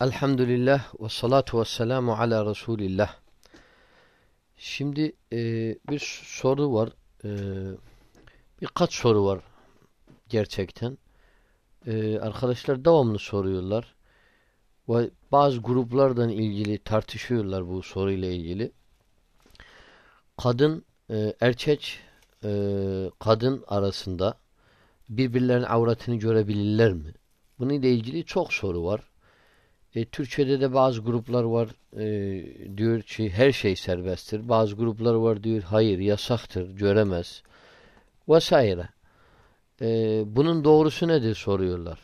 Elhamdülillah ve salatu ve selamu ala Resulillah. Şimdi e, bir soru var. E, birkaç soru var gerçekten. E, arkadaşlar devamlı soruyorlar. Ve bazı gruplardan ilgili tartışıyorlar bu soruyla ilgili. Kadın, e, erkek, e, kadın arasında birbirlerinin avratını görebilirler mi? Bununla ilgili çok soru var. E, Türkiye'de de bazı gruplar var e, diyor ki her şey serbesttir. Bazı gruplar var diyor hayır yasaktır, göremez. Vesaire. E, bunun doğrusu nedir soruyorlar.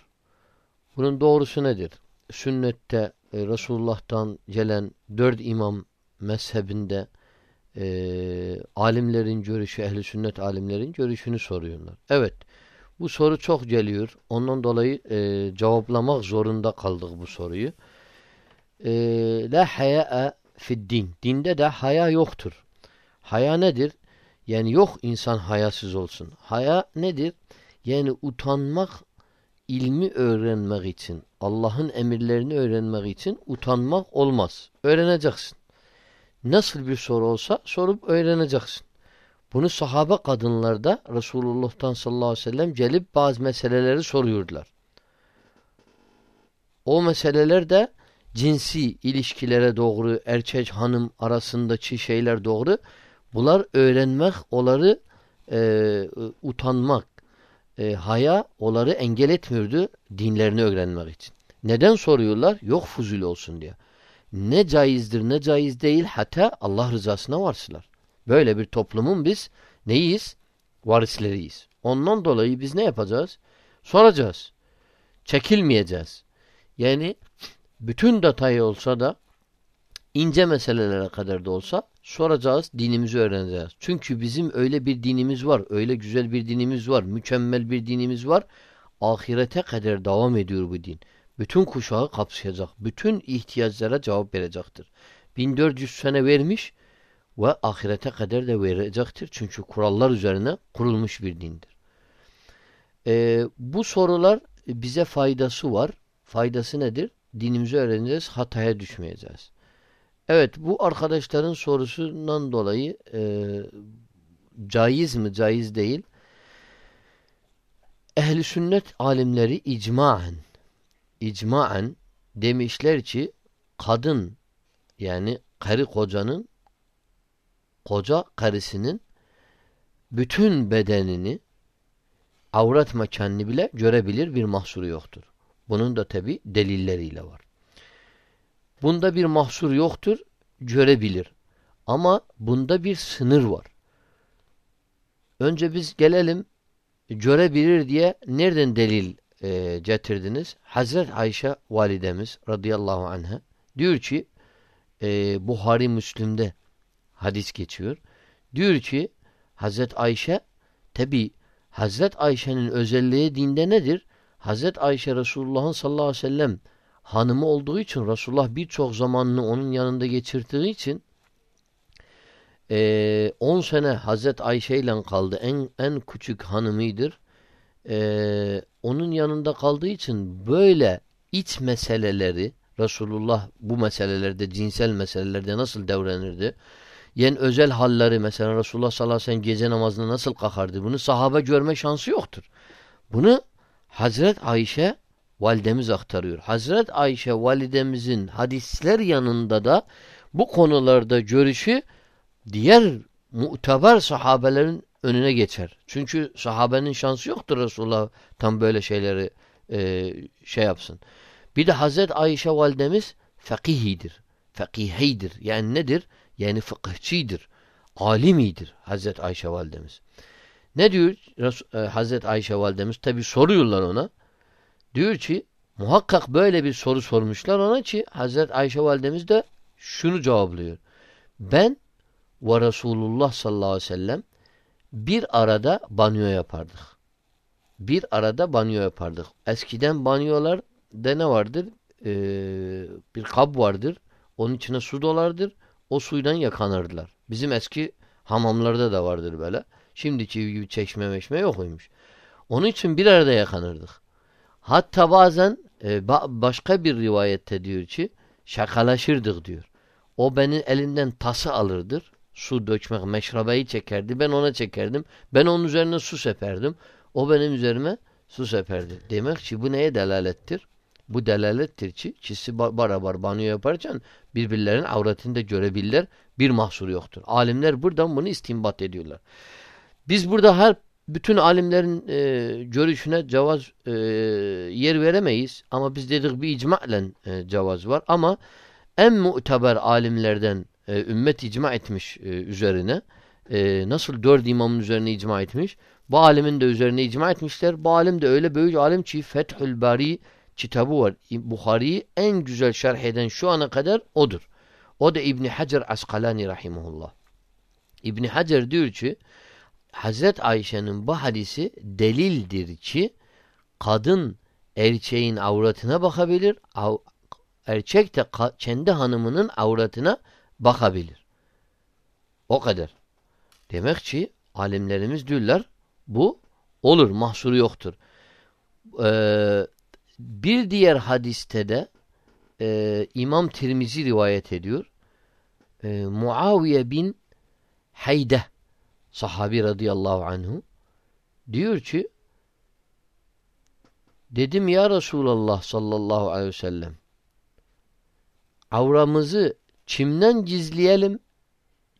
Bunun doğrusu nedir? Sünnette e, Resulullah'tan gelen dört imam mezhebinde e, alimlerin görüşü, ehli sünnet alimlerin görüşünü soruyorlar. Evet. Bu soru çok geliyor. Ondan dolayı e, cevaplamak zorunda kaldık bu soruyu. E, La haya'a fid din. Dinde de haya yoktur. Haya nedir? Yani yok insan hayasız olsun. Haya nedir? Yani utanmak ilmi öğrenmek için, Allah'ın emirlerini öğrenmek için utanmak olmaz. Öğreneceksin. Nasıl bir soru olsa sorup öğreneceksin. Bunu sahabe kadınlarda Resulullah'tan sallallahu aleyhi ve sellem gelip bazı meseleleri soruyordular. O meseleler de cinsi ilişkilere doğru, erkek hanım arasındaki şeyler doğru. Bunlar öğrenmek, onları e, utanmak, e, haya onları engel etmiyordu dinlerini öğrenmek için. Neden soruyorlar? Yok fuzul olsun diye. Ne caizdir ne caiz değil hatta Allah rızasına varsılar. Böyle bir toplumun biz neyiz? Varisleriyiz. Ondan dolayı biz ne yapacağız? Soracağız. Çekilmeyeceğiz. Yani bütün detayı olsa da ince meselelere kadar da olsa soracağız, dinimizi öğreneceğiz. Çünkü bizim öyle bir dinimiz var, öyle güzel bir dinimiz var, mükemmel bir dinimiz var. Ahirete kadar devam ediyor bu din. Bütün kuşağı kapsayacak, bütün ihtiyaçlara cevap verecektir. 1400 sene vermiş, ve ahirete kadar da verecektir. Çünkü kurallar üzerine kurulmuş bir dindir. Ee, bu sorular bize faydası var. Faydası nedir? Dinimizi öğreneceğiz, hataya düşmeyeceğiz. Evet, bu arkadaşların sorusundan dolayı e, caiz mi, caiz değil. Ehli sünnet alimleri icmaen, icmaen demişler ki kadın yani karı kocanın koca karısının bütün bedenini avret mekanını bile görebilir bir mahsuru yoktur. Bunun da tabi delilleriyle var. Bunda bir mahsur yoktur, görebilir. Ama bunda bir sınır var. Önce biz gelelim görebilir diye nereden delil e, getirdiniz? Hazret Ayşe validemiz radıyallahu anha diyor ki e, Buhari Müslim'de hadis geçiyor. Diyor ki Hazret Ayşe tabi Hazret Ayşe'nin özelliği dinde nedir? Hazret Ayşe Resulullah'ın sallallahu aleyhi ve sellem hanımı olduğu için Resulullah birçok zamanını onun yanında geçirdiği için 10 e, sene Hazret Ayşe ile kaldı. En, en küçük hanımıdır. E, onun yanında kaldığı için böyle iç meseleleri Resulullah bu meselelerde cinsel meselelerde nasıl davranırdı? Yen özel halleri mesela Resulullah sallallahu aleyhi ve sellem gece namazında nasıl kalkardı? Bunu sahabe görme şansı yoktur. Bunu Hazret Ayşe validemiz aktarıyor. Hazret Ayşe validemizin hadisler yanında da bu konularda görüşü diğer muteber sahabelerin önüne geçer. Çünkü sahabenin şansı yoktur Resulullah tam böyle şeyleri e, şey yapsın. Bir de Hazret Ayşe validemiz fakihidir. Fakihidir. Yani nedir? Yani fıkıhçidir. Alimidir Hazreti Ayşe validemiz. Ne diyor e, Hazreti Ayşe validemiz? Tabi soruyorlar ona. Diyor ki muhakkak böyle bir soru sormuşlar ona ki Hazreti Ayşe validemiz de şunu cevaplıyor. Ben ve Resulullah sallallahu aleyhi ve sellem bir arada banyo yapardık. Bir arada banyo yapardık. Eskiden banyolar da ne vardır? Ee, bir kap vardır. Onun içine su dolardır o suydan yakanırdılar. Bizim eski hamamlarda da vardır böyle. Şimdiki gibi çeşme meşme yok oymuş. Onun için bir arada yakanırdık. Hatta bazen e, başka bir rivayette diyor ki şakalaşırdık diyor. O beni elinden tası alırdır. Su dökmek, meşrabayı çekerdi. Ben ona çekerdim. Ben onun üzerine su seperdim. O benim üzerime su seperdi. Demek ki bu neye delalettir? Bu delalettir ki kişi beraber banyo yaparken birbirlerinin avretini de görebilirler. Bir mahsur yoktur. Alimler buradan bunu istinbat ediyorlar. Biz burada her bütün alimlerin e, görüşüne cevaz e, yer veremeyiz. Ama biz dedik bir icma'le e, cevaz var. Ama en muteber alimlerden e, ümmet icma etmiş e, üzerine. E, nasıl dört imamın üzerine icma etmiş. Bu alimin de üzerine icma etmişler. Bu alim de öyle büyük alim ki Fethül Bari kitabı var. Bukhari'yi en güzel şerh eden şu ana kadar odur. O da İbni Hacer Askalani rahimullah. İbni Hacer diyor ki Hazret Ayşe'nin bu hadisi delildir ki kadın erkeğin avratına bakabilir, av, erkek de kendi hanımının avratına bakabilir. O kadar. Demek ki alimlerimiz diyorlar bu olur, mahsuru yoktur. Ee, bir diğer hadiste de e, İmam Tirmizi rivayet ediyor. E, Muaviye bin Hayde sahabi radıyallahu anhu diyor ki dedim ya Resulallah sallallahu aleyhi ve sellem avramızı çimden gizleyelim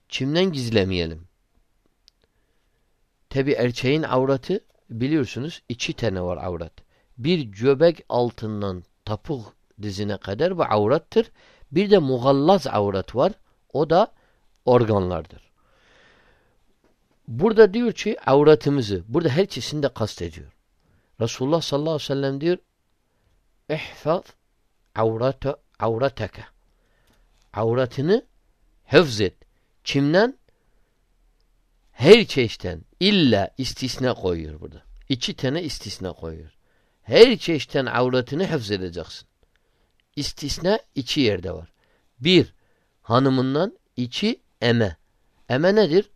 çimden gizlemeyelim. Tabi erkeğin avratı biliyorsunuz iki tane var avrat. Bir göbek altından tapuk dizine kadar bu avrattır. Bir de mugallaz avrat var. O da organlardır. Burada diyor ki avratımızı, burada her ikisini de kastediyor. Resulullah sallallahu aleyhi ve sellem diyor İhfaz avrata, avrataka avratını hıfz et. Kimden? Her çeşitten illa istisna koyuyor burada. İki tane istisna koyuyor. Her çeşitten avratını hıfz edeceksin. İstisna iki yerde var. Bir, hanımından, iki, eme. Eme nedir?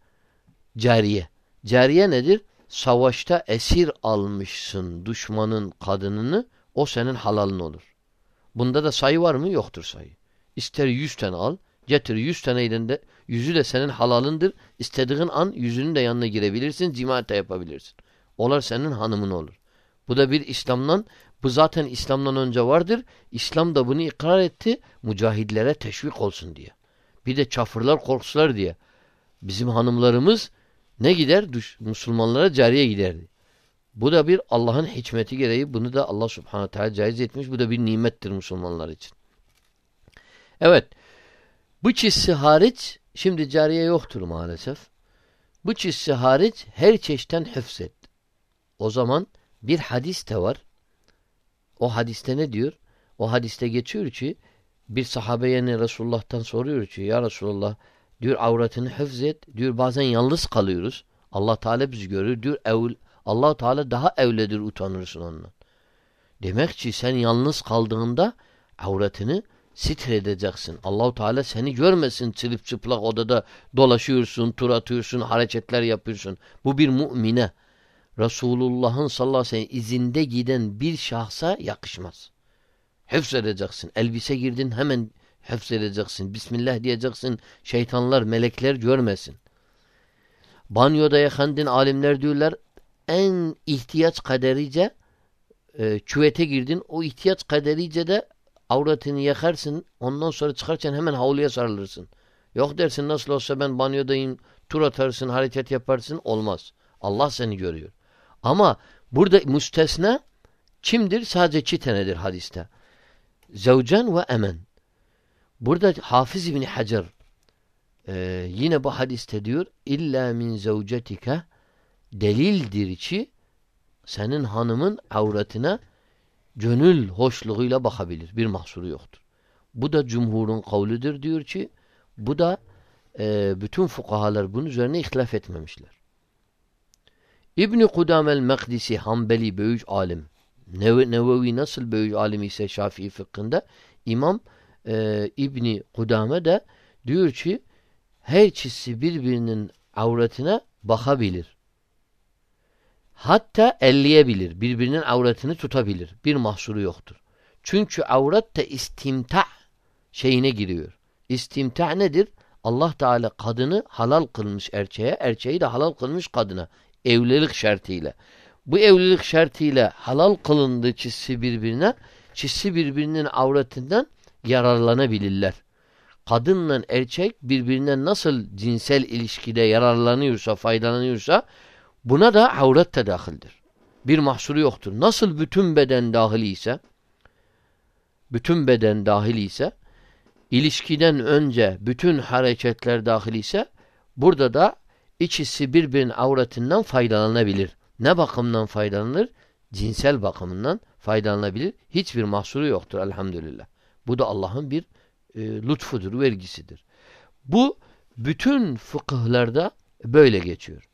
Cariye. Cariye nedir? Savaşta esir almışsın düşmanın kadınını, o senin halalın olur. Bunda da sayı var mı? Yoktur sayı. İster yüz tane al, getir yüz tane elinde, yüzü de senin halalındır. İstediğin an yüzünün de yanına girebilirsin, cimat yapabilirsin. Onlar senin hanımın olur. Bu da bir İslam'dan, bu zaten İslam'dan önce vardır. İslam da bunu ikrar etti, mücahidlere teşvik olsun diye. Bir de çafırlar korksular diye. Bizim hanımlarımız ne gider? Düş, Müslümanlara cariye giderdi. Bu da bir Allah'ın hikmeti gereği bunu da Allah subhanahu teala caiz etmiş. Bu da bir nimettir Müslümanlar için. Evet. Bu çizsi hariç şimdi cariye yoktur maalesef. Bu çizsi hariç her çeşitten hıfzet. O zaman bir hadis de var. O hadiste ne diyor? O hadiste geçiyor ki bir sahabe yani Resulullah'tan soruyor ki ya Resulullah diyor avratını hıfzet. Diyor bazen yalnız kalıyoruz. Allah Teala bizi görür. Diyor evl Allah Teala daha evledir utanırsın ondan. Demek ki sen yalnız kaldığında avratını edeceksin. Allahu Teala seni görmesin çırıp çıplak odada dolaşıyorsun, tur atıyorsun, hareketler yapıyorsun. Bu bir mümine. Resulullah'ın sallallahu aleyhi ve sellem izinde giden bir şahsa yakışmaz. edeceksin. Elbise girdin hemen edeceksin. Bismillah diyeceksin. Şeytanlar, melekler görmesin. Banyoda yakandın alimler diyorlar en ihtiyaç kaderice e, küvete girdin. O ihtiyaç kaderice de avretini yakarsın. Ondan sonra çıkarken hemen havluya sarılırsın. Yok dersin nasıl olsa ben banyodayım. Tur atarsın, hareket yaparsın. Olmaz. Allah seni görüyor. Ama burada müstesna kimdir? Sadece iki tanedir hadiste. Zevcen ve emen. Burada Hafız İbni Hacer e, yine bu hadiste diyor illa min zevcetike delildir ki senin hanımın avretine gönül hoşluğuyla bakabilir. Bir mahsuru yoktur. Bu da cumhurun kavlidir diyor ki bu da e, bütün fukahalar bunun üzerine ihtilaf etmemişler. İbni Kudamel Mekdisi Hanbeli büyük alim. Nevevi nasıl büyük alim ise Şafii fıkhında İmam e, İbni Kudame de diyor ki her ikisi birbirinin avretine bakabilir. Hatta elleyebilir. Birbirinin avretini tutabilir. Bir mahsuru yoktur. Çünkü avret de istimta şeyine giriyor. İstimta nedir? Allah Teala kadını halal kılmış erkeğe, erkeği de halal kılmış kadına. Evlilik şartıyla. Bu evlilik şartıyla halal kılındığı çizsi birbirine, çizsi birbirinin avretinden yararlanabilirler. Kadınla erkek birbirinden nasıl cinsel ilişkide yararlanıyorsa, faydalanıyorsa buna da avret de dahildir. Bir mahsuru yoktur. Nasıl bütün beden dahili ise bütün beden dahil ise ilişkiden önce bütün hareketler dahil ise burada da ikisi birbirinin avretinden faydalanabilir. Ne bakımdan faydalanır? Cinsel bakımından faydalanabilir. Hiçbir mahsuru yoktur elhamdülillah. Bu da Allah'ın bir e, lütfudur, vergisidir. Bu bütün fıkıhlarda böyle geçiyor.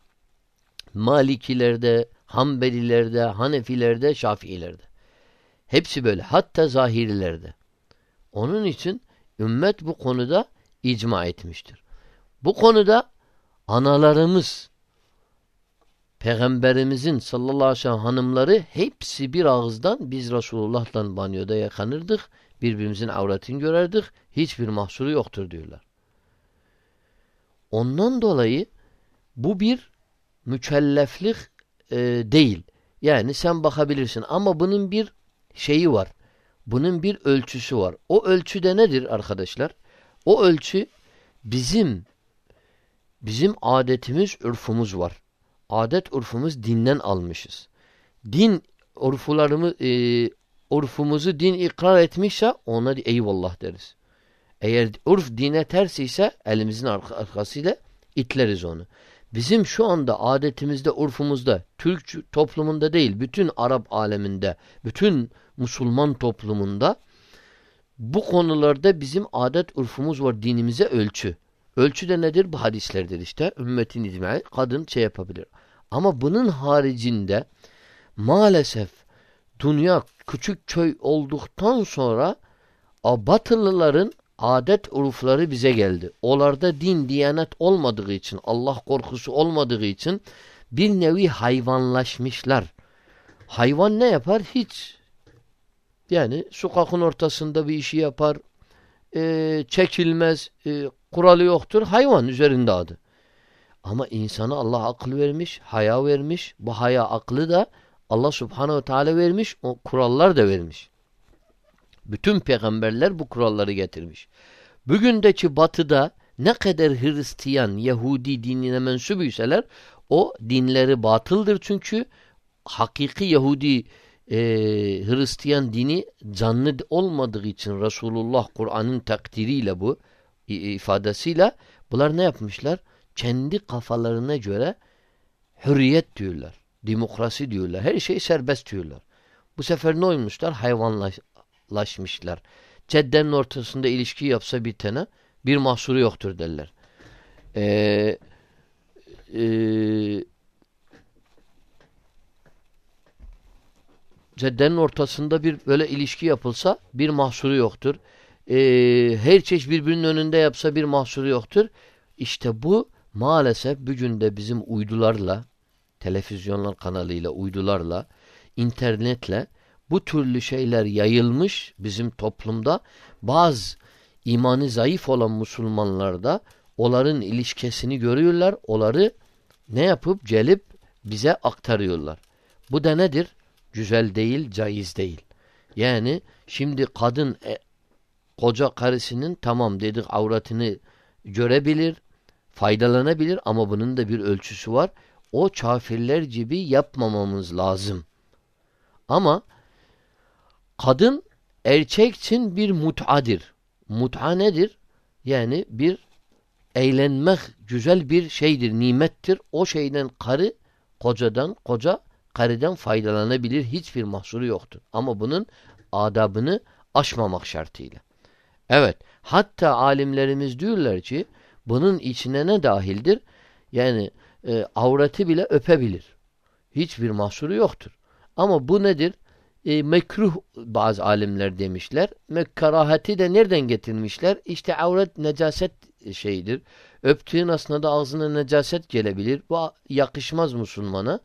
Malikilerde, Hanbelilerde, Hanefilerde, Şafiilerde. Hepsi böyle. Hatta zahirilerde. Onun için ümmet bu konuda icma etmiştir. Bu konuda analarımız, Peygamberimizin sallallahu aleyhi ve sellem hanımları hepsi bir ağızdan biz Resulullah'la banyoda yakanırdık. Birbirimizin avretini görerdik. Hiçbir mahsuru yoktur diyorlar. Ondan dolayı bu bir mükelleflik e, değil. Yani sen bakabilirsin ama bunun bir şeyi var. Bunun bir ölçüsü var. O ölçü de nedir arkadaşlar? O ölçü bizim bizim adetimiz, ürfumuz var. Adet urfumuz dinden almışız. Din urfularımı e, urfumuzu din ikrar etmişse ona eyvallah deriz. Eğer urf dine ters ise elimizin arkasıyla itleriz onu. Bizim şu anda adetimizde, urfumuzda, Türk toplumunda değil, bütün Arap aleminde, bütün Müslüman toplumunda bu konularda bizim adet, urfumuz var, dinimize ölçü. Ölçü de nedir? Bu hadislerdir işte. Ümmetin icmai kadın şey yapabilir. Ama bunun haricinde maalesef dünya küçük köy olduktan sonra Batılıların adet urufları bize geldi. Olarda din, diyanet olmadığı için, Allah korkusu olmadığı için bir nevi hayvanlaşmışlar. Hayvan ne yapar? Hiç. Yani sokakın ortasında bir işi yapar, e, çekilmez, e, kuralı yoktur. Hayvan üzerinde adı. Ama insana Allah akıl vermiş, haya vermiş. Bu haya aklı da Allah subhanehu teala vermiş, o kurallar da vermiş. Bütün peygamberler bu kuralları getirmiş. Bugündeki batıda ne kadar Hristiyan, Yahudi dinine mensubuyseler o dinleri batıldır çünkü hakiki Yahudi e, Hristiyan dini canlı olmadığı için Resulullah Kur'an'ın takdiriyle bu ifadesiyle bunlar ne yapmışlar? Kendi kafalarına göre hürriyet diyorlar. Demokrasi diyorlar. Her şey serbest diyorlar. Bu sefer ne olmuşlar? Hayvanlaşmışlar. Ceddenin ortasında ilişki yapsa bir tane bir mahsuru yoktur derler. Ee, e, ceddenin ortasında bir böyle ilişki yapılsa bir mahsuru yoktur. Ee, her çeşit birbirinin önünde yapsa bir mahsuru yoktur. İşte bu maalesef bugün de bizim uydularla, televizyonlar kanalıyla, uydularla, internetle bu türlü şeyler yayılmış bizim toplumda. Bazı imanı zayıf olan Müslümanlarda onların ilişkisini görüyorlar. Onları ne yapıp gelip bize aktarıyorlar. Bu da nedir? Güzel değil, caiz değil. Yani şimdi kadın e, koca karısının tamam dedik avratını görebilir, faydalanabilir ama bunun da bir ölçüsü var. O kafirler gibi yapmamamız lazım. Ama kadın erkek için bir mut'adır. Mut'a nedir? Yani bir eğlenmek güzel bir şeydir, nimettir. O şeyden karı kocadan, koca karıdan faydalanabilir. Hiçbir mahsuru yoktur. Ama bunun adabını aşmamak şartıyla. Evet. Hatta alimlerimiz diyorlar ki bunun içine ne dahildir? Yani e, avreti bile öpebilir. Hiçbir mahsuru yoktur. Ama bu nedir? E, mekruh bazı alimler demişler. Karahati de nereden getirmişler? İşte avret necaset şeyidir. Öptüğün aslında ağzına necaset gelebilir. Bu yakışmaz Müslümana.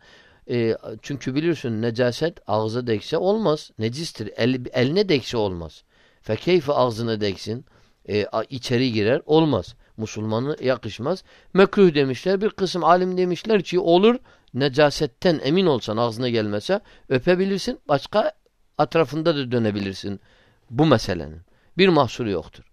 E, çünkü biliyorsun necaset ağza dekse olmaz. Necistir. El, eline dekse olmaz. Fekeyfe ağzına deksin. E, içeri girer. Olmaz. Müslümanı yakışmaz. Mekruh demişler. Bir kısım alim demişler ki olur. Necasetten emin olsan ağzına gelmese öpebilirsin. Başka etrafında da dönebilirsin. Bu meselenin. Bir mahsuru yoktur.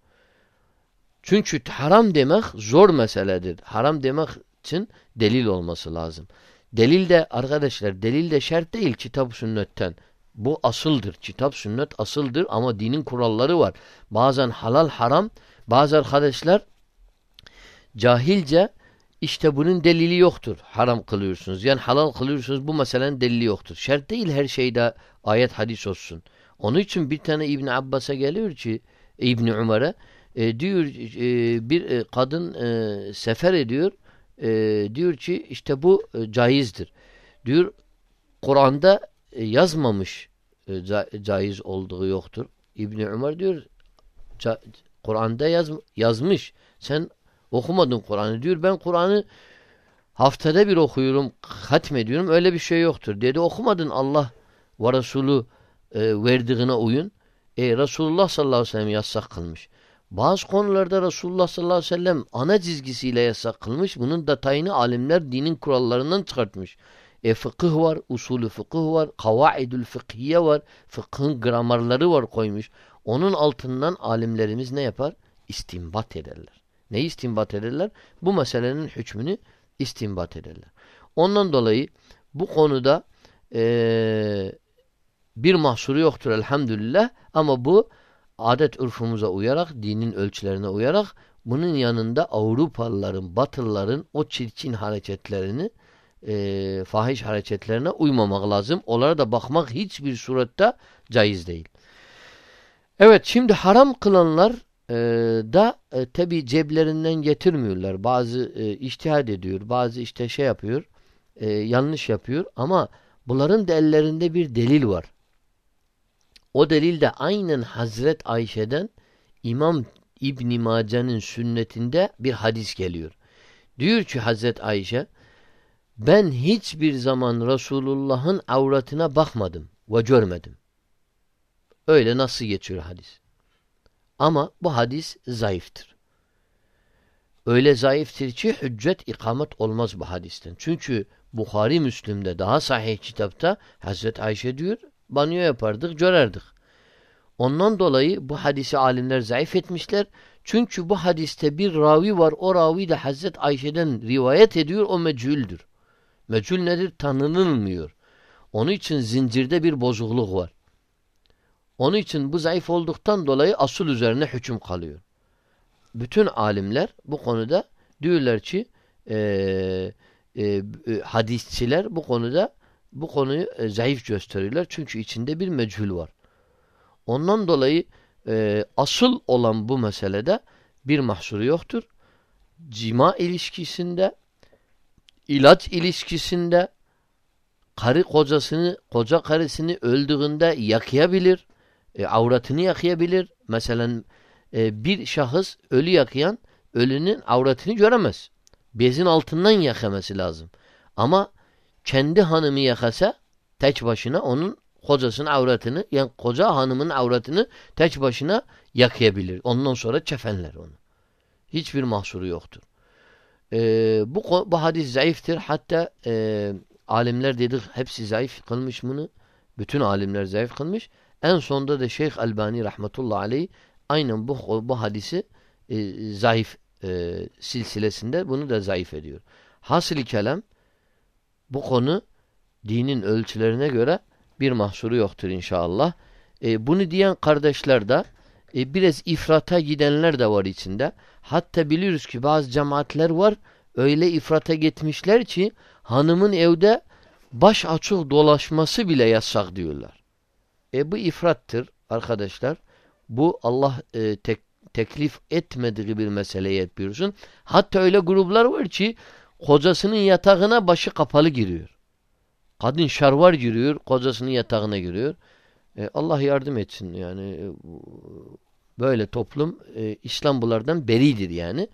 Çünkü haram demek zor meseledir. Haram demek için delil olması lazım. Delil de arkadaşlar delil de şart değil kitap sünnetten. Bu asıldır. Kitap sünnet asıldır ama dinin kuralları var. Bazen halal haram bazı arkadaşlar cahilce işte bunun delili yoktur. Haram kılıyorsunuz. Yani halal kılıyorsunuz bu meselenin delili yoktur. Şart değil her şeyde ayet hadis olsun. Onun için bir tane İbn Abbas'a geliyor ki İbn Umar'a e, diyor e, bir e, kadın e, sefer ediyor. E, diyor ki işte bu e, caizdir. Diyor Kur'an'da yazmamış e, ca, caiz olduğu yoktur. İbn Umar diyor Kur'an'da yaz, yazmış. Sen okumadın Kur'an'ı diyor. Ben Kur'an'ı haftada bir okuyorum, hatmediyorum. Öyle bir şey yoktur. Dedi okumadın Allah ve Resulü e, verdiğine uyun. E, Resulullah sallallahu aleyhi ve sellem yasak kılmış. Bazı konularda Resulullah sallallahu aleyhi ve sellem ana çizgisiyle yasak kılmış. Bunun detayını alimler dinin kurallarından çıkartmış. E fıkıh var, usulü fıkıh var, kavaidül fıkhiye var, fıkhın gramarları var koymuş. Onun altından alimlerimiz ne yapar? İstimbat ederler. Ne istimbat ederler? Bu meselenin hükmünü istimbat ederler. Ondan dolayı bu konuda e, bir mahsuru yoktur elhamdülillah ama bu adet ürfumuza uyarak, dinin ölçülerine uyarak bunun yanında Avrupalıların, Batılıların o çirkin hareketlerini e, fahiş hareketlerine uymamak lazım. Onlara da bakmak hiçbir surette caiz değil. Evet şimdi haram kılanlar e, da e, tabi ceblerinden getirmiyorlar. Bazı e, iştihad ediyor, bazı işte şey yapıyor, e, yanlış yapıyor ama bunların da ellerinde bir delil var. O delil de aynen Hazret Ayşe'den İmam İbn Mace'nin sünnetinde bir hadis geliyor. Diyor ki Hazret Ayşe ben hiçbir zaman Resulullah'ın avratına bakmadım ve görmedim. Öyle nasıl geçiyor hadis. Ama bu hadis zayıftır. Öyle zayıftır ki hüccet ikamet olmaz bu hadisten. Çünkü Bukhari Müslüm'de daha sahih kitapta Hazret Ayşe diyor banyo yapardık, görerdik. Ondan dolayı bu hadisi alimler zayıf etmişler. Çünkü bu hadiste bir ravi var. O ravi de Hazret Ayşe'den rivayet ediyor. O mecüldür. Mecül nedir? Tanınılmıyor. Onun için zincirde bir bozukluk var. Onun için bu zayıf olduktan dolayı asıl üzerine hüküm kalıyor. Bütün alimler bu konuda diyorlar ki e, e, hadisçiler bu konuda bu konuyu e, zayıf gösteriyorlar. Çünkü içinde bir mechul var. Ondan dolayı e, asıl olan bu meselede bir mahsuru yoktur. Cima ilişkisinde, ilaç ilişkisinde karı kocasını, koca karısını öldüğünde yakayabilir, e, avratını yakayabilir. Mesela e, bir şahıs ölü yakayan ölünün avratını göremez. Bezin altından yakaması lazım. Ama kendi hanımı yakasa tek başına onun kocasının avratını yani koca hanımın avratını tek başına yakayabilir. Ondan sonra çefenler onu. Hiçbir mahsuru yoktur. Ee, bu, bu hadis zayıftır. Hatta e, alimler dedik hepsi zayıf kılmış bunu. Bütün alimler zayıf kılmış. En sonda da Şeyh Albani rahmetullahi aleyh aynen bu, bu hadisi e, zayıf e, silsilesinde bunu da zayıf ediyor. Hasıl kelam bu konu dinin ölçülerine göre bir mahsuru yoktur inşallah. E, bunu diyen kardeşler de e, biraz ifrata gidenler de var içinde. Hatta biliyoruz ki bazı cemaatler var öyle ifrata gitmişler ki hanımın evde baş açık dolaşması bile yasak diyorlar. E bu ifrattır arkadaşlar. Bu Allah e, tek, teklif etmediği bir meseleye yapıyorsun. Hatta öyle gruplar var ki kocasının yatağına başı kapalı giriyor. Kadın şarvar giriyor, kocasının yatağına giriyor. E, Allah yardım etsin yani. Böyle toplum e, İslam bulardan beridir yani.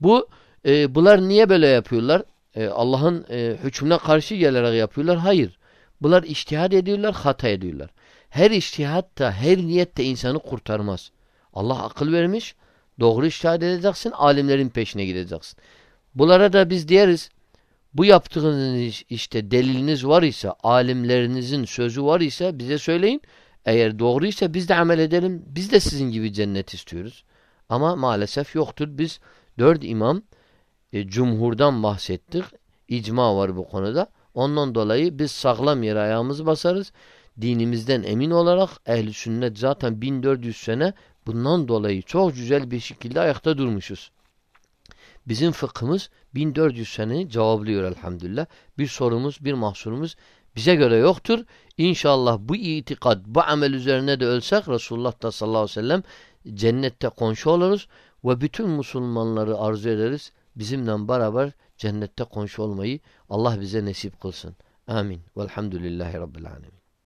Bu e, bunlar niye böyle yapıyorlar? e, Allah'ın e, hükmüne karşı gelerek yapıyorlar. Hayır. Bunlar iştihad ediyorlar, hata ediyorlar. Her iştihat da, her niyet de insanı kurtarmaz. Allah akıl vermiş. Doğru iştihad edeceksin, alimlerin peşine gideceksin. Bunlara da biz diyeriz, bu yaptığınız işte deliliniz var ise, alimlerinizin sözü var ise bize söyleyin. Eğer doğruysa biz de amel edelim. Biz de sizin gibi cennet istiyoruz. Ama maalesef yoktur. Biz dört imam e, cumhurdan bahsettik. İcma var bu konuda. Ondan dolayı biz sağlam yere ayağımızı basarız. Dinimizden emin olarak ehli sünnet zaten 1400 sene bundan dolayı çok güzel bir şekilde ayakta durmuşuz. Bizim fıkhımız 1400 seneyi cevaplıyor elhamdülillah. Bir sorumuz, bir mahsurumuz bize göre yoktur. İnşallah bu itikad, bu amel üzerine de ölsek Resulullah da sallallahu aleyhi ve sellem cennette komşu oluruz ve bütün Müslümanları arzu ederiz. Bizimle beraber cennette komşu olmayı Allah bize nasip kılsın. Amin. Velhamdülillahi Rabbil Alemin.